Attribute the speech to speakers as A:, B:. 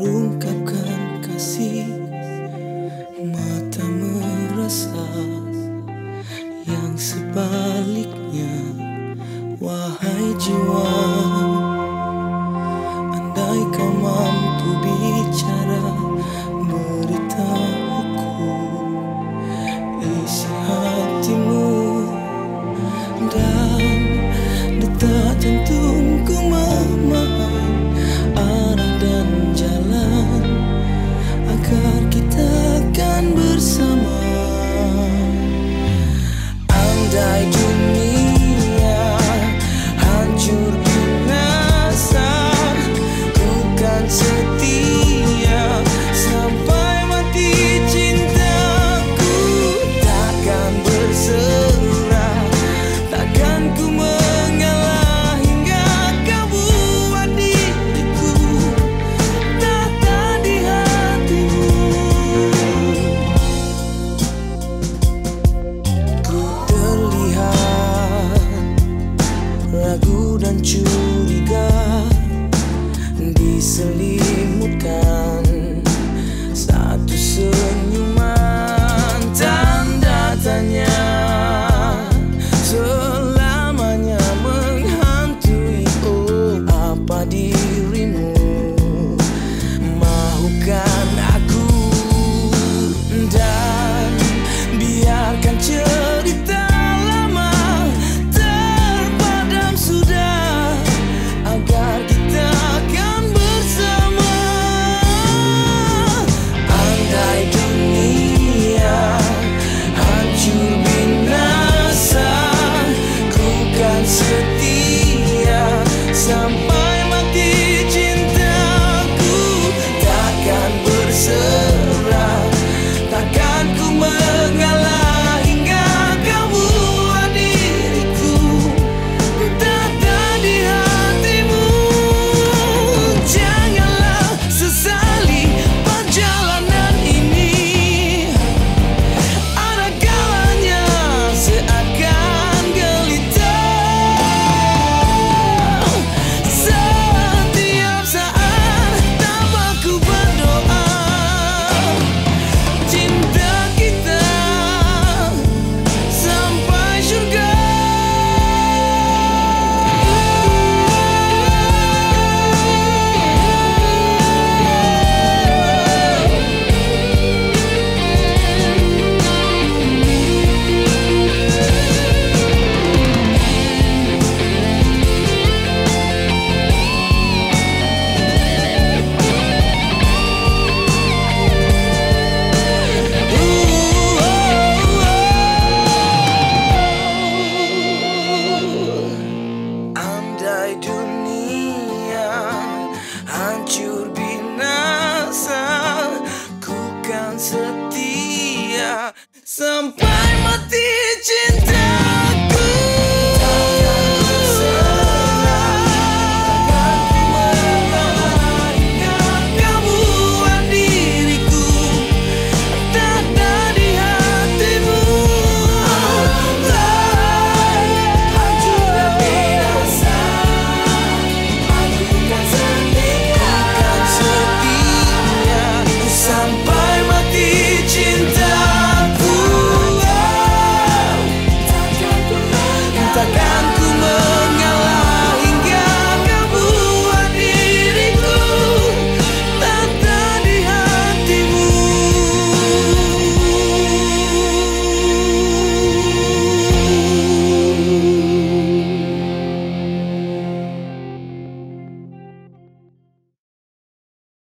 A: mengungkapkan kasih Mata merasa yang sebaliknya. Wahai jiwa ng tsuri ka Di salimot ka.